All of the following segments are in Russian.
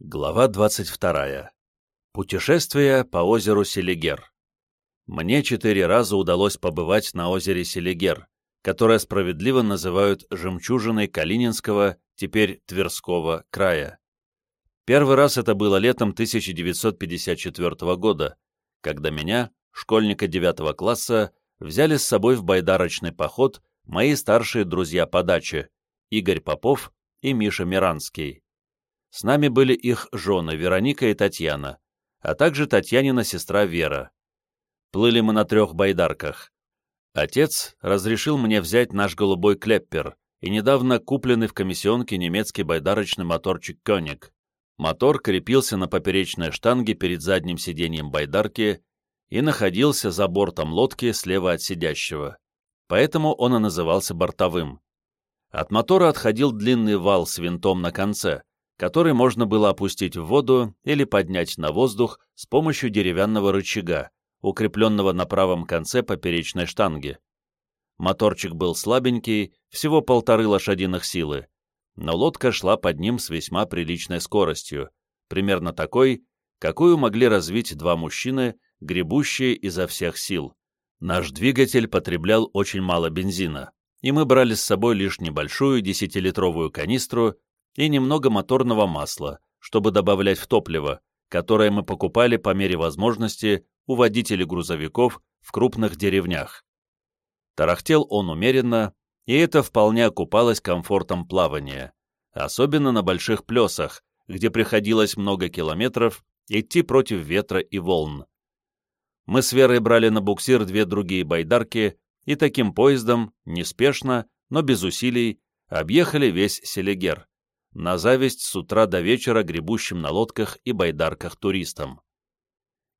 Глава 22. Путешествие по озеру Селигер. Мне четыре раза удалось побывать на озере Селигер, которое справедливо называют жемчужиной Калининского, теперь Тверского, края. Первый раз это было летом 1954 года, когда меня, школьника 9 класса, взяли с собой в байдарочный поход мои старшие друзья по даче, Игорь Попов и Миша Миранский. С нами были их жены Вероника и Татьяна, а также Татьянина сестра Вера. Плыли мы на трех байдарках. Отец разрешил мне взять наш голубой клеппер и недавно купленный в комиссионке немецкий байдарочный моторчик «Кёник». Мотор крепился на поперечной штанге перед задним сиденьем байдарки и находился за бортом лодки слева от сидящего. Поэтому он и назывался бортовым. От мотора отходил длинный вал с винтом на конце, который можно было опустить в воду или поднять на воздух с помощью деревянного рычага, укрепленного на правом конце поперечной штанги. Моторчик был слабенький, всего полторы лошадиных силы, но лодка шла под ним с весьма приличной скоростью, примерно такой, какую могли развить два мужчины, гребущие изо всех сил. Наш двигатель потреблял очень мало бензина, и мы брали с собой лишь небольшую десятилитровую канистру и немного моторного масла, чтобы добавлять в топливо, которое мы покупали по мере возможности у водителей грузовиков в крупных деревнях. Тарахтел он умеренно, и это вполне окупалось комфортом плавания, особенно на больших плесах, где приходилось много километров идти против ветра и волн. Мы с Верой брали на буксир две другие байдарки и таким поездом, неспешно, но без усилий, объехали весь Селигер, на зависть с утра до вечера гребущим на лодках и байдарках туристам.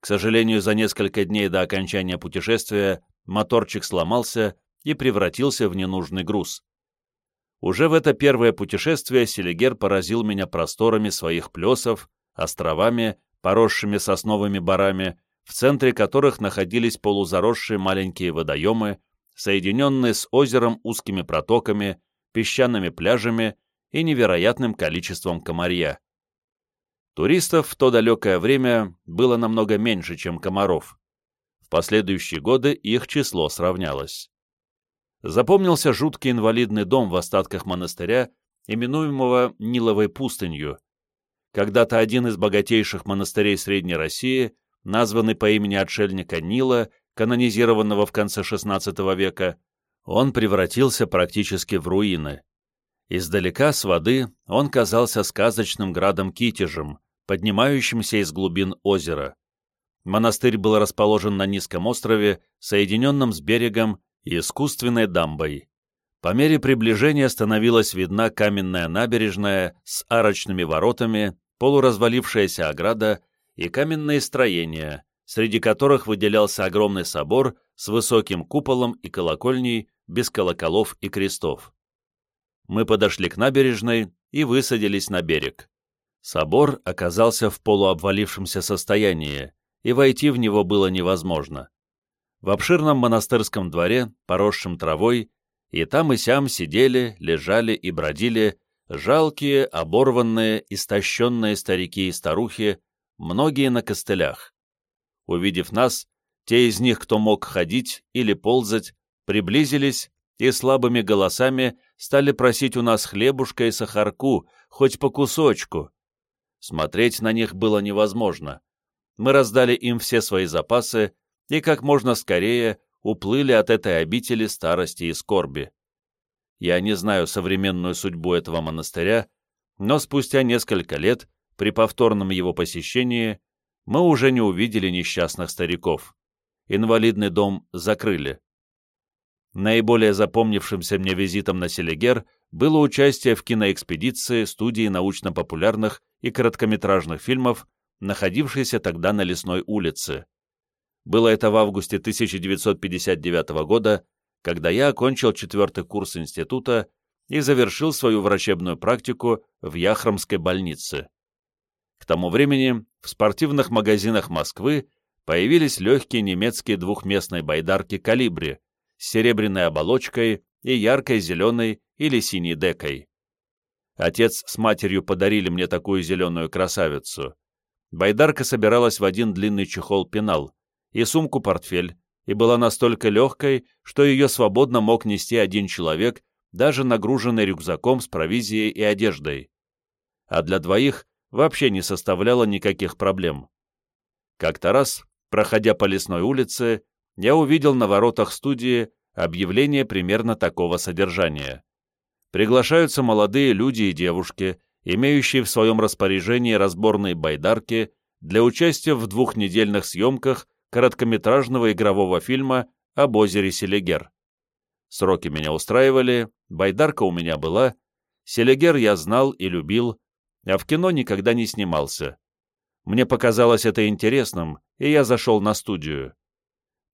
К сожалению, за несколько дней до окончания путешествия моторчик сломался и превратился в ненужный груз. Уже в это первое путешествие Селигер поразил меня просторами своих плесов, островами, поросшими сосновыми барами, в центре которых находились полузаросшие маленькие водоемы, соединенные с озером узкими протоками, песчаными пляжами и невероятным количеством комарья. Туристов в то далекое время было намного меньше, чем комаров. В последующие годы их число сравнялось. Запомнился жуткий инвалидный дом в остатках монастыря, именуемого Ниловой пустынью. Когда-то один из богатейших монастырей Средней России, названный по имени отшельника Нила, канонизированного в конце XVI века, он превратился практически в руины. Издалека с воды он казался сказочным градом-китежем, поднимающимся из глубин озера. Монастырь был расположен на низком острове, соединенном с берегом и искусственной дамбой. По мере приближения становилась видна каменная набережная с арочными воротами, полуразвалившаяся ограда и каменные строения, среди которых выделялся огромный собор с высоким куполом и колокольней без колоколов и крестов мы подошли к набережной и высадились на берег. Собор оказался в полуобвалившемся состоянии, и войти в него было невозможно. В обширном монастырском дворе, поросшем травой, и там и сям сидели, лежали и бродили жалкие, оборванные, истощенные старики и старухи, многие на костылях. Увидев нас, те из них, кто мог ходить или ползать, приблизились и слабыми голосами стали просить у нас хлебушка и сахарку, хоть по кусочку. Смотреть на них было невозможно. Мы раздали им все свои запасы и как можно скорее уплыли от этой обители старости и скорби. Я не знаю современную судьбу этого монастыря, но спустя несколько лет, при повторном его посещении, мы уже не увидели несчастных стариков. Инвалидный дом закрыли. Наиболее запомнившимся мне визитом на Селигер было участие в киноэкспедиции студии научно-популярных и короткометражных фильмов, находившейся тогда на Лесной улице. Было это в августе 1959 года, когда я окончил четвертый курс института и завершил свою врачебную практику в Яхромской больнице. К тому времени в спортивных магазинах Москвы появились легкие немецкие двухместные байдарки «Калибри», с серебряной оболочкой и яркой зеленой или синей декой. Отец с матерью подарили мне такую зеленую красавицу. Байдарка собиралась в один длинный чехол-пенал и сумку-портфель, и была настолько легкой, что ее свободно мог нести один человек, даже нагруженный рюкзаком с провизией и одеждой. А для двоих вообще не составляло никаких проблем. Как-то раз, проходя по лесной улице, я увидел на воротах студии объявление примерно такого содержания. Приглашаются молодые люди и девушки, имеющие в своем распоряжении разборные байдарки для участия в двухнедельных съемках короткометражного игрового фильма об озере Селигер. Сроки меня устраивали, байдарка у меня была, Селигер я знал и любил, а в кино никогда не снимался. Мне показалось это интересным, и я зашел на студию.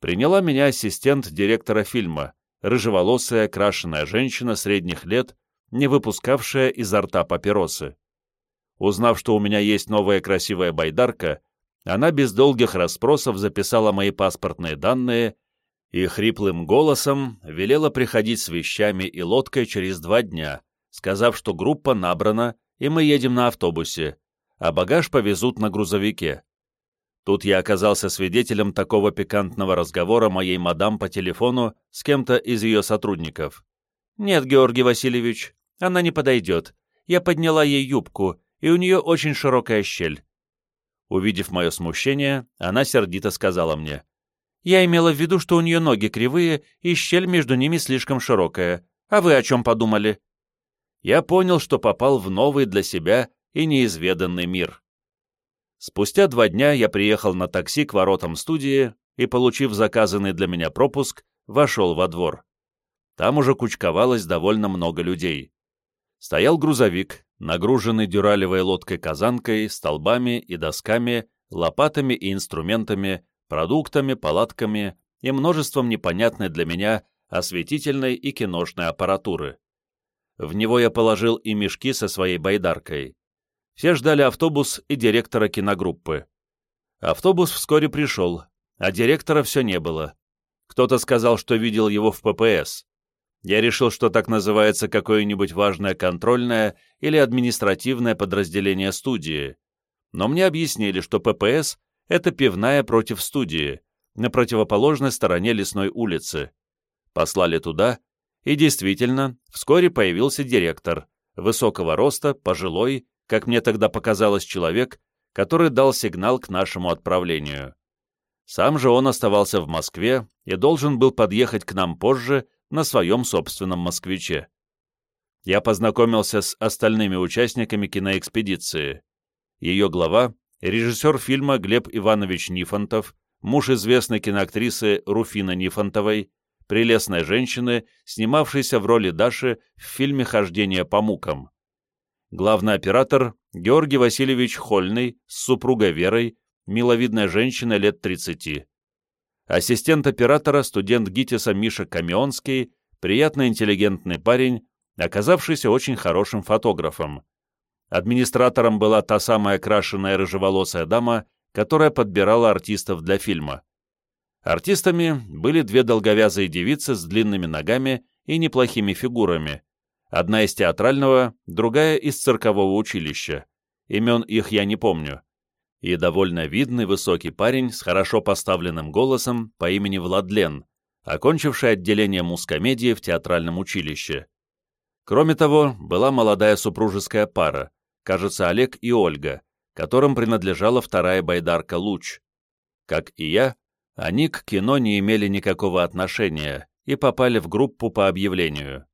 Приняла меня ассистент директора фильма, рыжеволосая, крашеная женщина средних лет, не выпускавшая изо рта папиросы. Узнав, что у меня есть новая красивая байдарка, она без долгих расспросов записала мои паспортные данные и хриплым голосом велела приходить с вещами и лодкой через два дня, сказав, что группа набрана, и мы едем на автобусе, а багаж повезут на грузовике. Тут я оказался свидетелем такого пикантного разговора моей мадам по телефону с кем-то из ее сотрудников. «Нет, Георгий Васильевич, она не подойдет. Я подняла ей юбку, и у нее очень широкая щель. Увидев мое смущение, она сердито сказала мне. «Я имела в виду, что у нее ноги кривые, и щель между ними слишком широкая. А вы о чем подумали?» Я понял, что попал в новый для себя и неизведанный мир. Спустя два дня я приехал на такси к воротам студии и, получив заказанный для меня пропуск, вошел во двор. Там уже кучковалось довольно много людей. Стоял грузовик, нагруженный дюралевой лодкой-казанкой, столбами и досками, лопатами и инструментами, продуктами, палатками и множеством непонятной для меня осветительной и киношной аппаратуры. В него я положил и мешки со своей байдаркой. Все ждали автобус и директора киногруппы. Автобус вскоре пришел, а директора все не было. Кто-то сказал, что видел его в ППС. Я решил, что так называется какое-нибудь важное контрольное или административное подразделение студии. Но мне объяснили, что ППС — это пивная против студии, на противоположной стороне лесной улицы. Послали туда, и действительно, вскоре появился директор, высокого роста, пожилой, как мне тогда показалось, человек, который дал сигнал к нашему отправлению. Сам же он оставался в Москве и должен был подъехать к нам позже на своем собственном «Москвиче». Я познакомился с остальными участниками киноэкспедиции. Ее глава — режиссер фильма Глеб Иванович Нифонтов, муж известной киноактрисы Руфина Нифонтовой, прелестной женщины, снимавшейся в роли Даши в фильме «Хождение по мукам». Главный оператор — Георгий Васильевич Хольный с супругой Верой, миловидная женщина лет 30. Ассистент оператора, студент ГИТИСа Миша Камионский, приятно интеллигентный парень, оказавшийся очень хорошим фотографом. Администратором была та самая крашеная рыжеволосая дама, которая подбирала артистов для фильма. Артистами были две долговязые девицы с длинными ногами и неплохими фигурами. Одна из театрального, другая из циркового училища. Имен их я не помню и довольно видный высокий парень с хорошо поставленным голосом по имени Владлен, окончивший отделение мускомедии в театральном училище. Кроме того, была молодая супружеская пара, кажется, Олег и Ольга, которым принадлежала вторая байдарка «Луч». Как и я, они к кино не имели никакого отношения и попали в группу по объявлению.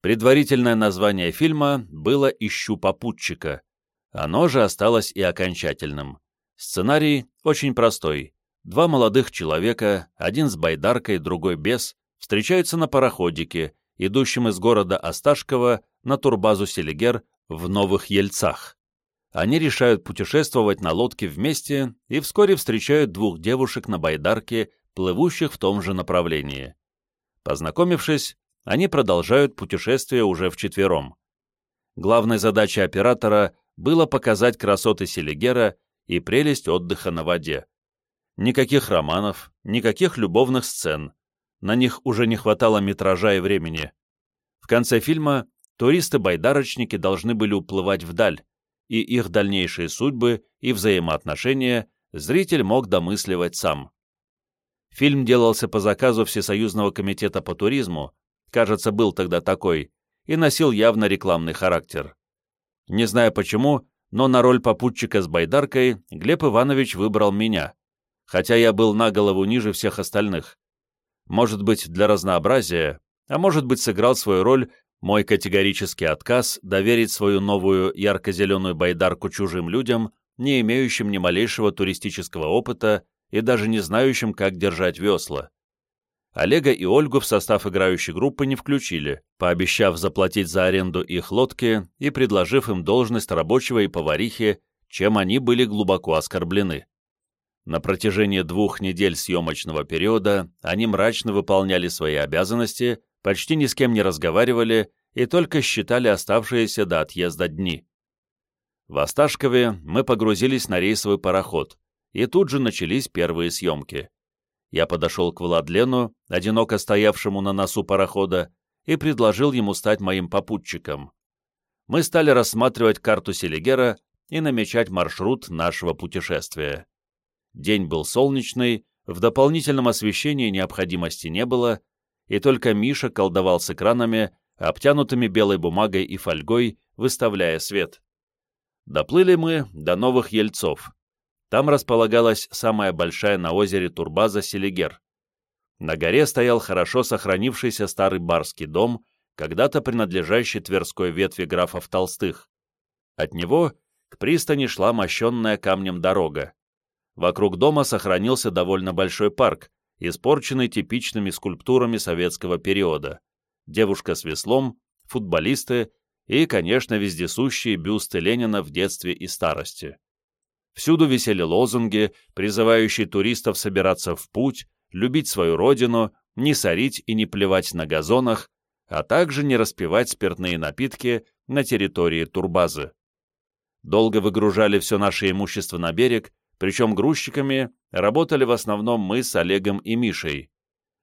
Предварительное название фильма было «Ищу попутчика», оно же осталось и окончательным. Сценарий очень простой. Два молодых человека, один с байдаркой, другой без, встречаются на пароходике, идущем из города Осташкова на турбазу Селигер в Новых Ельцах. Они решают путешествовать на лодке вместе и вскоре встречают двух девушек на байдарке, плывущих в том же направлении. Познакомившись, они продолжают путешествие уже вчетвером. Главной задачей оператора было показать красоты Селигера и прелесть отдыха на воде. Никаких романов, никаких любовных сцен. На них уже не хватало метража и времени. В конце фильма туристы-байдарочники должны были уплывать вдаль, и их дальнейшие судьбы и взаимоотношения зритель мог домысливать сам. Фильм делался по заказу Всесоюзного комитета по туризму, кажется, был тогда такой, и носил явно рекламный характер. Не знаю почему, но на роль попутчика с байдаркой Глеб Иванович выбрал меня, хотя я был на голову ниже всех остальных. Может быть, для разнообразия, а может быть, сыграл свою роль мой категорический отказ доверить свою новую ярко-зеленую байдарку чужим людям, не имеющим ни малейшего туристического опыта и даже не знающим, как держать весла. Олега и Ольгу в состав играющей группы не включили, пообещав заплатить за аренду их лодки и предложив им должность рабочего и поварихи, чем они были глубоко оскорблены. На протяжении двух недель съемочного периода они мрачно выполняли свои обязанности, почти ни с кем не разговаривали и только считали оставшиеся до отъезда дни. В Осташкове мы погрузились на рейсовый пароход, и тут же начались первые съемки я подошел к Владлену, одиноко стоявшему на носу парохода, и предложил ему стать моим попутчиком. Мы стали рассматривать карту Селигера и намечать маршрут нашего путешествия. День был солнечный, в дополнительном освещении необходимости не было, и только Миша колдовал с экранами, обтянутыми белой бумагой и фольгой, выставляя свет. Доплыли мы до Новых Ельцов. Там располагалась самая большая на озере турбаза Селигер. На горе стоял хорошо сохранившийся старый барский дом, когда-то принадлежащий Тверской ветви графов Толстых. От него к пристани шла мощенная камнем дорога. Вокруг дома сохранился довольно большой парк, испорченный типичными скульптурами советского периода. Девушка с веслом, футболисты и, конечно, вездесущие бюсты Ленина в детстве и старости. Всюду висели лозунги, призывающие туристов собираться в путь, любить свою родину, не сорить и не плевать на газонах, а также не распивать спиртные напитки на территории турбазы. Долго выгружали все наше имущество на берег, причем грузчиками работали в основном мы с Олегом и Мишей.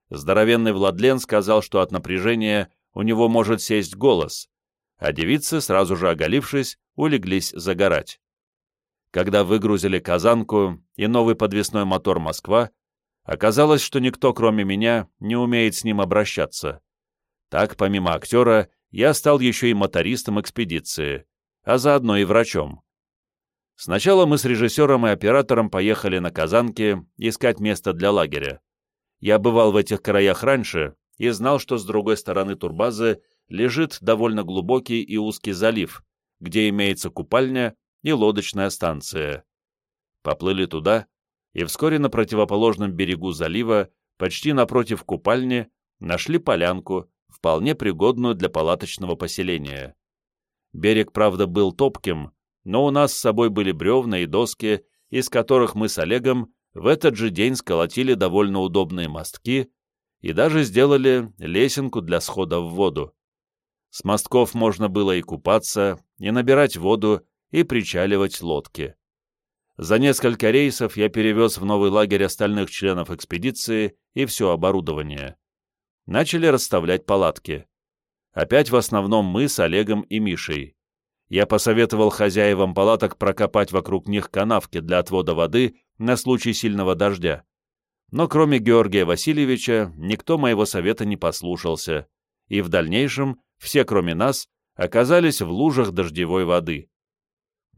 Здоровенный Владлен сказал, что от напряжения у него может сесть голос, а девицы, сразу же оголившись, улеглись загорать когда выгрузили казанку и новый подвесной мотор «Москва», оказалось, что никто, кроме меня, не умеет с ним обращаться. Так, помимо актера, я стал еще и мотористом экспедиции, а заодно и врачом. Сначала мы с режиссером и оператором поехали на Казанке искать место для лагеря. Я бывал в этих краях раньше и знал, что с другой стороны турбазы лежит довольно глубокий и узкий залив, где имеется купальня и лодочная станция. Поплыли туда, и вскоре на противоположном берегу залива, почти напротив купальни, нашли полянку, вполне пригодную для палаточного поселения. Берег, правда, был топким, но у нас с собой были бревна и доски, из которых мы с Олегом в этот же день сколотили довольно удобные мостки и даже сделали лесенку для схода в воду. С мостков можно было и купаться, и набирать воду, и причаливать лодки. За несколько рейсов я перевез в новый лагерь остальных членов экспедиции и все оборудование. Начали расставлять палатки. Опять в основном мы с Олегом и Мишей. Я посоветовал хозяевам палаток прокопать вокруг них канавки для отвода воды на случай сильного дождя. Но кроме Георгия Васильевича никто моего совета не послушался, и в дальнейшем все, кроме нас, оказались в лужах дождевой воды.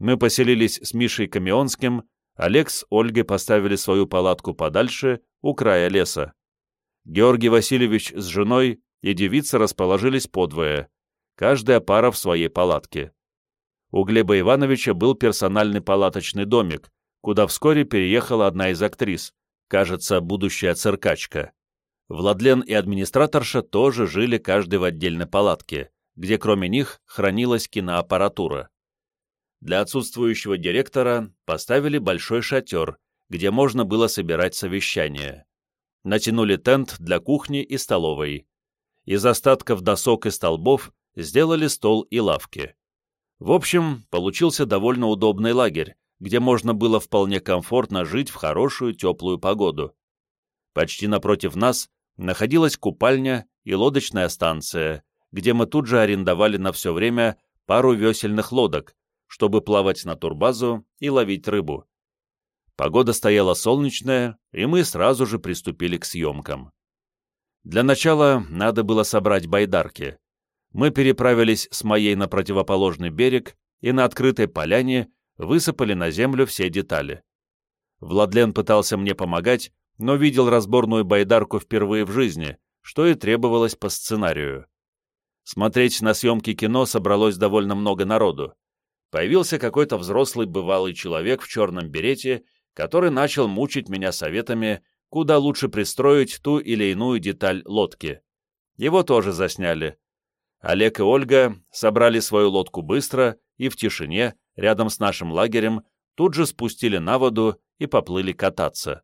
Мы поселились с Мишей Камионским, Олег с Ольгой поставили свою палатку подальше, у края леса. Георгий Васильевич с женой и девица расположились подвое, каждая пара в своей палатке. У Глеба Ивановича был персональный палаточный домик, куда вскоре переехала одна из актрис, кажется, будущая циркачка. Владлен и администраторша тоже жили каждый в отдельной палатке, где кроме них хранилась киноаппаратура. Для отсутствующего директора поставили большой шатер, где можно было собирать совещания. Натянули тент для кухни и столовой. Из остатков досок и столбов сделали стол и лавки. В общем, получился довольно удобный лагерь, где можно было вполне комфортно жить в хорошую теплую погоду. Почти напротив нас находилась купальня и лодочная станция, где мы тут же арендовали на все время пару весельных лодок, чтобы плавать на турбазу и ловить рыбу. Погода стояла солнечная, и мы сразу же приступили к съемкам. Для начала надо было собрать байдарки. Мы переправились с моей на противоположный берег и на открытой поляне высыпали на землю все детали. Владлен пытался мне помогать, но видел разборную байдарку впервые в жизни, что и требовалось по сценарию. Смотреть на съемки кино собралось довольно много народу. Появился какой-то взрослый бывалый человек в черном берете, который начал мучить меня советами, куда лучше пристроить ту или иную деталь лодки. Его тоже засняли. Олег и Ольга собрали свою лодку быстро и в тишине, рядом с нашим лагерем, тут же спустили на воду и поплыли кататься.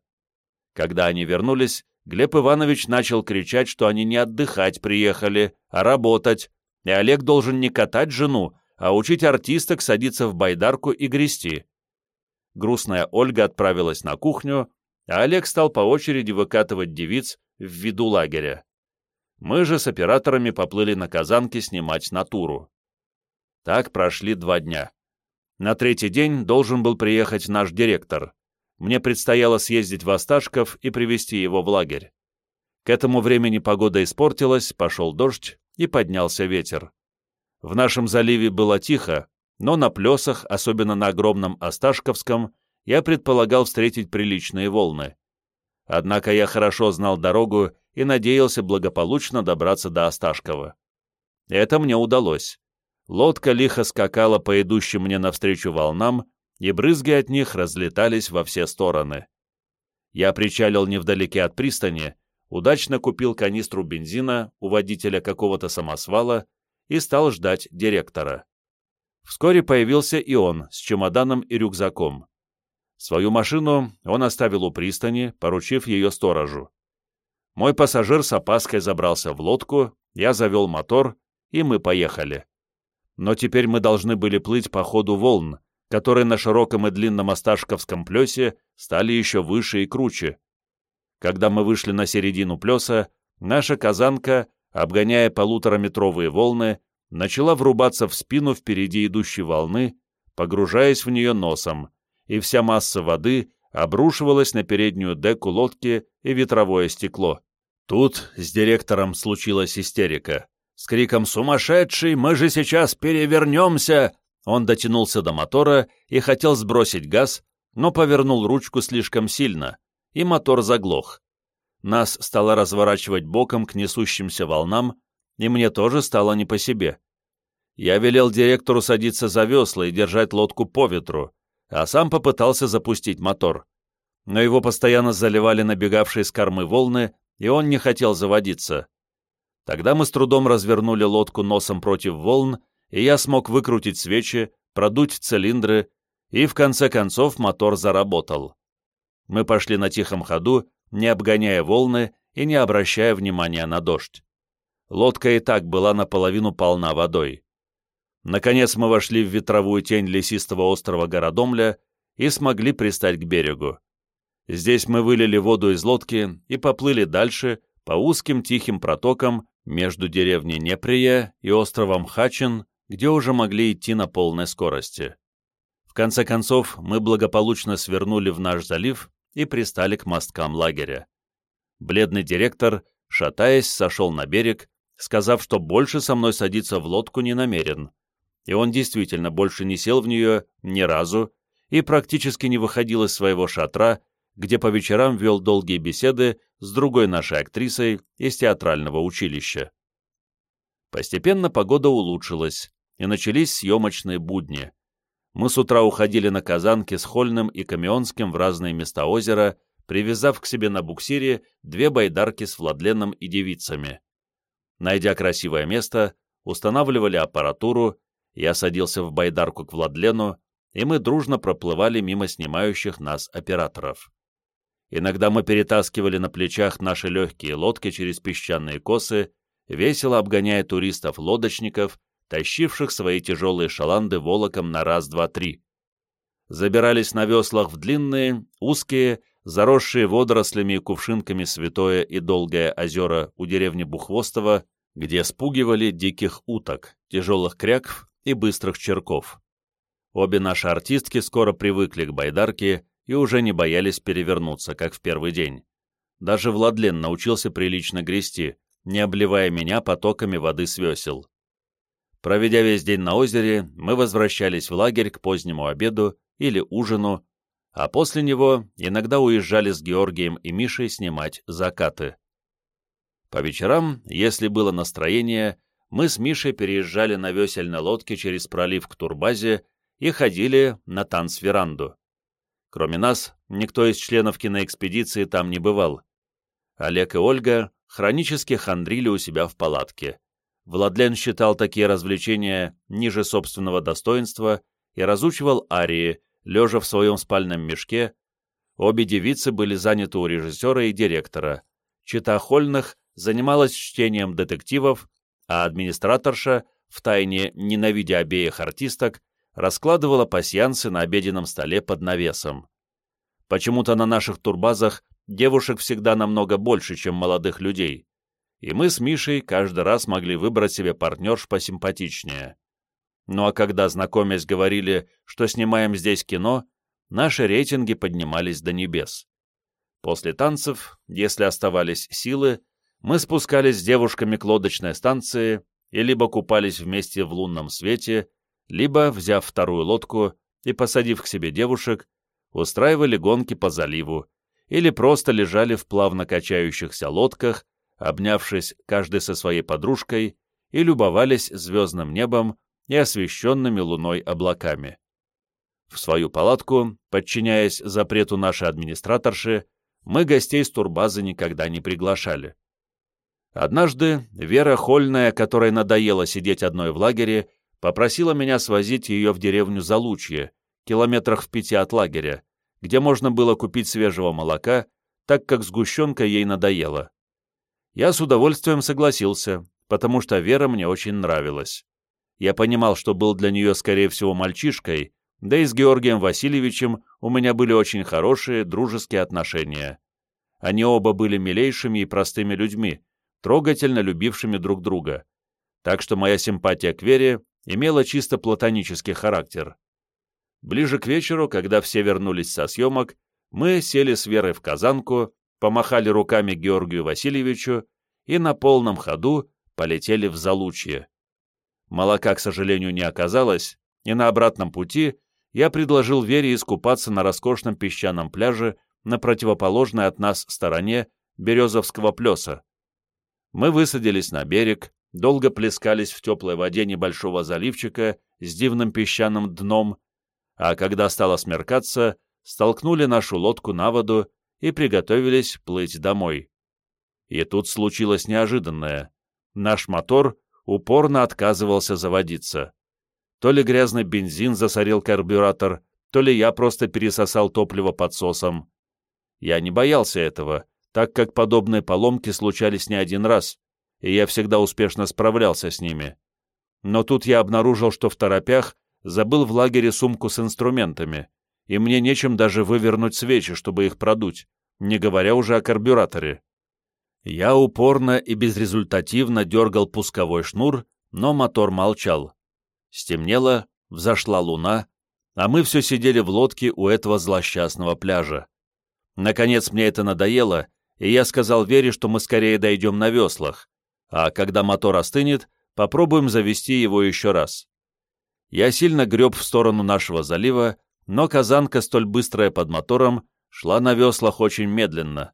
Когда они вернулись, Глеб Иванович начал кричать, что они не отдыхать приехали, а работать, и Олег должен не катать жену, а учить артисток садиться в байдарку и грести. Грустная Ольга отправилась на кухню, а Олег стал по очереди выкатывать девиц в виду лагеря. Мы же с операторами поплыли на Казанке снимать натуру. Так прошли два дня. На третий день должен был приехать наш директор мне предстояло съездить в Осташков и привезти его в лагерь. К этому времени погода испортилась, пошел дождь и поднялся ветер. В нашем заливе было тихо, но на плесах, особенно на огромном Осташковском, я предполагал встретить приличные волны. Однако я хорошо знал дорогу и надеялся благополучно добраться до Осташкова. Это мне удалось. Лодка лихо скакала по идущим мне навстречу волнам, и брызги от них разлетались во все стороны. Я причалил невдалеке от пристани, удачно купил канистру бензина у водителя какого-то самосвала и стал ждать директора. Вскоре появился и он с чемоданом и рюкзаком. Свою машину он оставил у пристани, поручив ее сторожу. Мой пассажир с опаской забрался в лодку, я завел мотор, и мы поехали. Но теперь мы должны были плыть по ходу волн, которые на широком и длинном Осташковском плесе стали еще выше и круче. Когда мы вышли на середину плеса, наша казанка, обгоняя полутораметровые волны, начала врубаться в спину впереди идущей волны, погружаясь в нее носом, и вся масса воды обрушивалась на переднюю деку лодки и ветровое стекло. Тут с директором случилась истерика. С криком «Сумасшедший! Мы же сейчас перевернемся!» Он дотянулся до мотора и хотел сбросить газ, но повернул ручку слишком сильно, и мотор заглох. Нас стало разворачивать боком к несущимся волнам, и мне тоже стало не по себе. Я велел директору садиться за весла и держать лодку по ветру, а сам попытался запустить мотор. Но его постоянно заливали набегавшие с кормы волны, и он не хотел заводиться. Тогда мы с трудом развернули лодку носом против волн и я смог выкрутить свечи, продуть цилиндры, и в конце концов мотор заработал. Мы пошли на тихом ходу, не обгоняя волны и не обращая внимания на дождь. Лодка и так была наполовину полна водой. Наконец мы вошли в ветровую тень лесистого острова Городомля и смогли пристать к берегу. Здесь мы вылили воду из лодки и поплыли дальше по узким тихим протокам между деревней Неприя и островом Хачин, где уже могли идти на полной скорости. В конце концов, мы благополучно свернули в наш залив и пристали к мосткам лагеря. Бледный директор, шатаясь, сошел на берег, сказав, что больше со мной садиться в лодку не намерен. И он действительно больше не сел в нее ни разу и практически не выходил из своего шатра, где по вечерам вел долгие беседы с другой нашей актрисой из театрального училища. Постепенно погода улучшилась, и начались съемочные будни. Мы с утра уходили на Казанке с Хольным и Камионским в разные места озера, привязав к себе на буксире две байдарки с Владленом и девицами. Найдя красивое место, устанавливали аппаратуру, я садился в байдарку к Владлену, и мы дружно проплывали мимо снимающих нас операторов. Иногда мы перетаскивали на плечах наши легкие лодки через песчаные косы, весело обгоняя туристов-лодочников тащивших свои тяжелые шаланды волоком на раз-два-три. Забирались на веслах в длинные, узкие, заросшие водорослями и кувшинками святое и долгое озера у деревни Бухвостово, где спугивали диких уток, тяжелых кряков и быстрых черков. Обе наши артистки скоро привыкли к байдарке и уже не боялись перевернуться, как в первый день. Даже Владлен научился прилично грести, не обливая меня потоками воды с весел. Проведя весь день на озере, мы возвращались в лагерь к позднему обеду или ужину, а после него иногда уезжали с Георгием и Мишей снимать закаты. По вечерам, если было настроение, мы с Мишей переезжали на весельной лодке через пролив к турбазе и ходили на танцверанду. Кроме нас, никто из членов киноэкспедиции там не бывал. Олег и Ольга хронически хандрили у себя в палатке. Владлен считал такие развлечения ниже собственного достоинства и разучивал арии, лежа в своем спальном мешке. Обе девицы были заняты у режиссера и директора. Чита Хольных занималась чтением детективов, а администраторша, втайне ненавидя обеих артисток, раскладывала пасьянсы на обеденном столе под навесом. Почему-то на наших турбазах девушек всегда намного больше, чем молодых людей, и мы с Мишей каждый раз могли выбрать себе партнерш посимпатичнее. Ну а когда, знакомясь, говорили, что снимаем здесь кино, наши рейтинги поднимались до небес. После танцев, если оставались силы, мы спускались с девушками к лодочной станции и либо купались вместе в лунном свете, либо, взяв вторую лодку и посадив к себе девушек, устраивали гонки по заливу, или просто лежали в плавно качающихся лодках, обнявшись каждый со своей подружкой, и любовались звездным небом и освещенными луной облаками. В свою палатку, подчиняясь запрету нашей администраторши, мы гостей с турбазы никогда не приглашали. Однажды Вера Хольная, которой надоело сидеть одной в лагере, попросила меня свозить ее в деревню Залучье, километрах в пяти от лагеря, где можно было купить свежего молока, так как сгущенка ей надоела. Я с удовольствием согласился, потому что Вера мне очень нравилась. Я понимал, что был для нее, скорее всего, мальчишкой, да и с Георгием Васильевичем у меня были очень хорошие, дружеские отношения. Они оба были милейшими и простыми людьми, трогательно любившими друг друга. Так что моя симпатия к Вере имела чисто платонический характер. Ближе к вечеру, когда все вернулись со съемок, мы сели с Верой в казанку, помахали руками Георгию Васильевичу и на полном ходу полетели в Залучье. Молока, к сожалению, не оказалось, и на обратном пути я предложил Вере искупаться на роскошном песчаном пляже на противоположной от нас стороне Березовского плеса. Мы высадились на берег, долго плескались в теплой воде небольшого заливчика с дивным песчаным дном, а когда стало смеркаться, столкнули нашу лодку на воду и приготовились плыть домой. И тут случилось неожиданное. Наш мотор упорно отказывался заводиться. То ли грязный бензин засорил карбюратор, то ли я просто пересосал топливо подсосом. Я не боялся этого, так как подобные поломки случались не один раз, и я всегда успешно справлялся с ними. Но тут я обнаружил, что в торопях забыл в лагере сумку с инструментами, и мне нечем даже вывернуть свечи, чтобы их продуть, не говоря уже о карбюраторе. Я упорно и безрезультативно дергал пусковой шнур, но мотор молчал. Стемнело, взошла луна, а мы все сидели в лодке у этого злосчастного пляжа. Наконец мне это надоело, и я сказал Вере, что мы скорее дойдем на веслах, а когда мотор остынет, попробуем завести его еще раз. Я сильно греб в сторону нашего залива, но казанка, столь быстрая под мотором, шла на веслах очень медленно.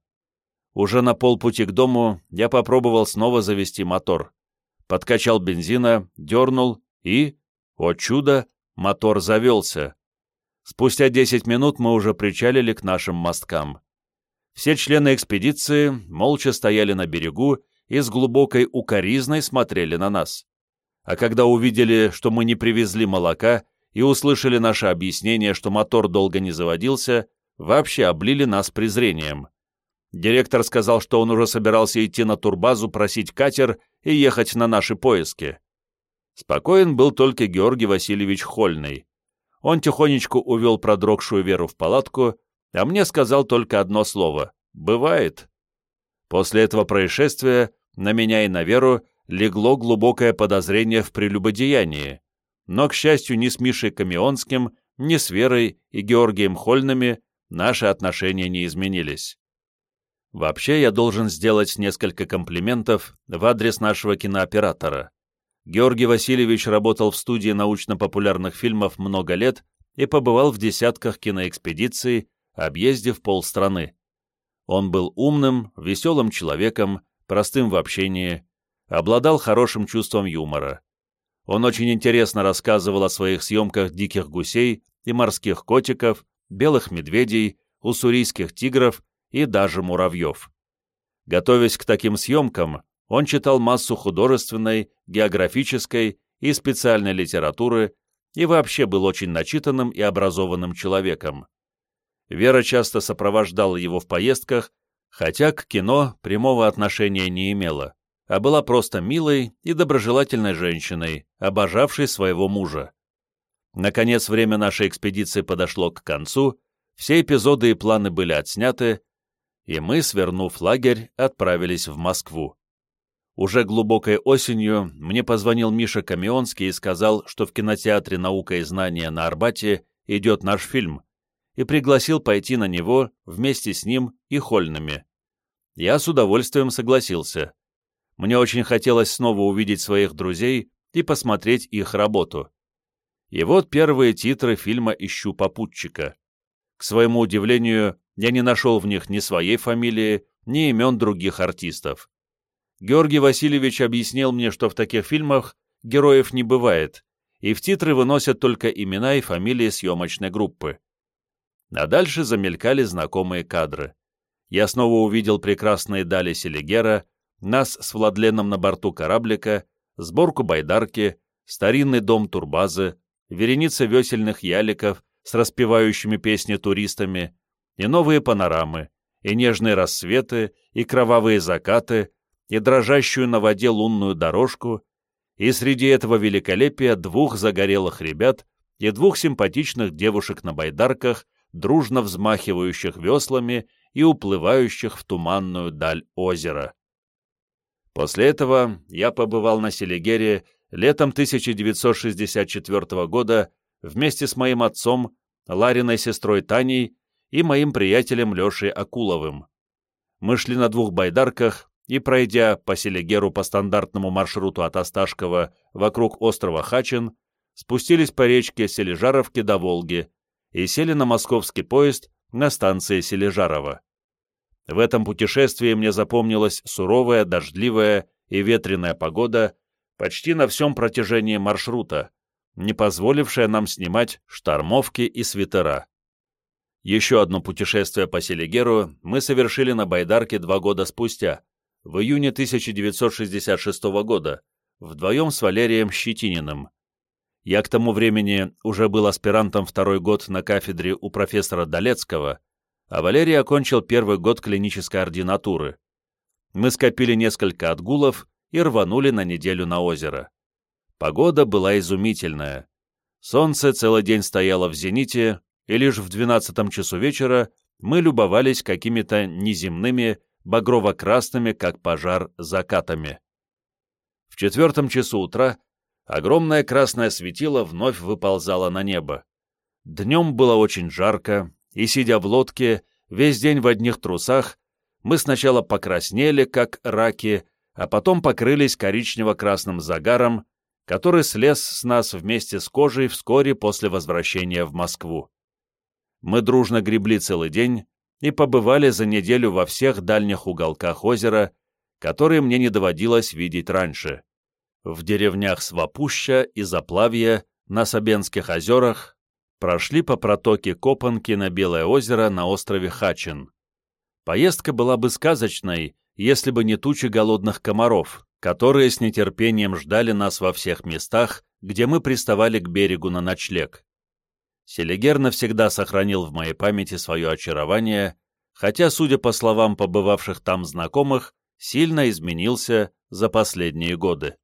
Уже на полпути к дому я попробовал снова завести мотор. Подкачал бензина, дернул и, о чудо, мотор завелся. Спустя 10 минут мы уже причалили к нашим мосткам. Все члены экспедиции молча стояли на берегу и с глубокой укоризной смотрели на нас а когда увидели, что мы не привезли молока и услышали наше объяснение, что мотор долго не заводился, вообще облили нас презрением. Директор сказал, что он уже собирался идти на турбазу просить катер и ехать на наши поиски. Спокоен был только Георгий Васильевич Хольный. Он тихонечку увел продрогшую Веру в палатку, а мне сказал только одно слово — «бывает». После этого происшествия на меня и на Веру легло глубокое подозрение в прелюбодеянии, но, к счастью, ни с Мишей Камионским, ни с Верой и Георгием Хольными наши отношения не изменились. Вообще, я должен сделать несколько комплиментов в адрес нашего кинооператора. Георгий Васильевич работал в студии научно-популярных фильмов много лет и побывал в десятках киноэкспедиций, объездив полстраны. Он был умным, веселым человеком, простым в общении, обладал хорошим чувством юмора. Он очень интересно рассказывал о своих съемках диких гусей и морских котиков, белых медведей, уссурийских тигров и даже муравьев. Готовясь к таким съемкам, он читал массу художественной, географической и специальной литературы и вообще был очень начитанным и образованным человеком. Вера часто сопровождала его в поездках, хотя к кино прямого отношения не имела, а была просто милой и доброжелательной женщиной, обожавшей своего мужа. Наконец, время нашей экспедиции подошло к концу, все эпизоды и планы были отсняты, и мы, свернув лагерь, отправились в Москву. Уже глубокой осенью мне позвонил Миша Камионский и сказал, что в кинотеатре «Наука и знания» на Арбате идет наш фильм, и пригласил пойти на него вместе с ним и Хольными. Я с удовольствием согласился. Мне очень хотелось снова увидеть своих друзей и посмотреть их работу. И вот первые титры фильма «Ищу попутчика». К своему удивлению, я не нашел в них ни своей фамилии, ни имен других артистов. Георгий Васильевич объяснил мне, что в таких фильмах героев не бывает, и в титры выносят только имена и фамилии съемочной группы. А дальше замелькали знакомые кадры. Я снова увидел прекрасные дали Селигера, нас с Владленом на борту кораблика, сборку байдарки, старинный дом турбазы, вереница весельных яликов с распевающими песни туристами, и новые панорамы, и нежные рассветы, и кровавые закаты, и дрожащую на воде лунную дорожку, и среди этого великолепия двух загорелых ребят и двух симпатичных девушек на байдарках, дружно взмахивающих веслами и уплывающих в туманную даль озера. После этого я побывал на Селигере летом 1964 года вместе с моим отцом, Лариной сестрой Таней и моим приятелем Лешей Акуловым. Мы шли на двух байдарках и, пройдя по Селигеру по стандартному маршруту от Осташкова вокруг острова Хачин, спустились по речке Сележаровки до Волги и сели на московский поезд на станции Сележарова. В этом путешествии мне запомнилась суровая, дождливая и ветреная погода почти на всем протяжении маршрута, не позволившая нам снимать штормовки и свитера. Еще одно путешествие по Селигеру мы совершили на Байдарке два года спустя, в июне 1966 года, вдвоем с Валерием Щетининым. Я к тому времени уже был аспирантом второй год на кафедре у профессора Долецкого, а Валерий окончил первый год клинической ординатуры. Мы скопили несколько отгулов и рванули на неделю на озеро. Погода была изумительная. Солнце целый день стояло в зените, и лишь в двенадцатом часу вечера мы любовались какими-то неземными, багрово-красными, как пожар, закатами. В четвертом часу утра огромное красное светило вновь выползало на небо. Днем было очень жарко, и, сидя в лодке, весь день в одних трусах, мы сначала покраснели, как раки, а потом покрылись коричнево-красным загаром, который слез с нас вместе с кожей вскоре после возвращения в Москву. Мы дружно гребли целый день и побывали за неделю во всех дальних уголках озера, которые мне не доводилось видеть раньше. В деревнях Свапуща и Заплавья, на Собенских озерах, прошли по протоке Копанки на Белое озеро на острове Хачин. Поездка была бы сказочной, если бы не тучи голодных комаров, которые с нетерпением ждали нас во всех местах, где мы приставали к берегу на ночлег. Селигер навсегда сохранил в моей памяти свое очарование, хотя, судя по словам побывавших там знакомых, сильно изменился за последние годы.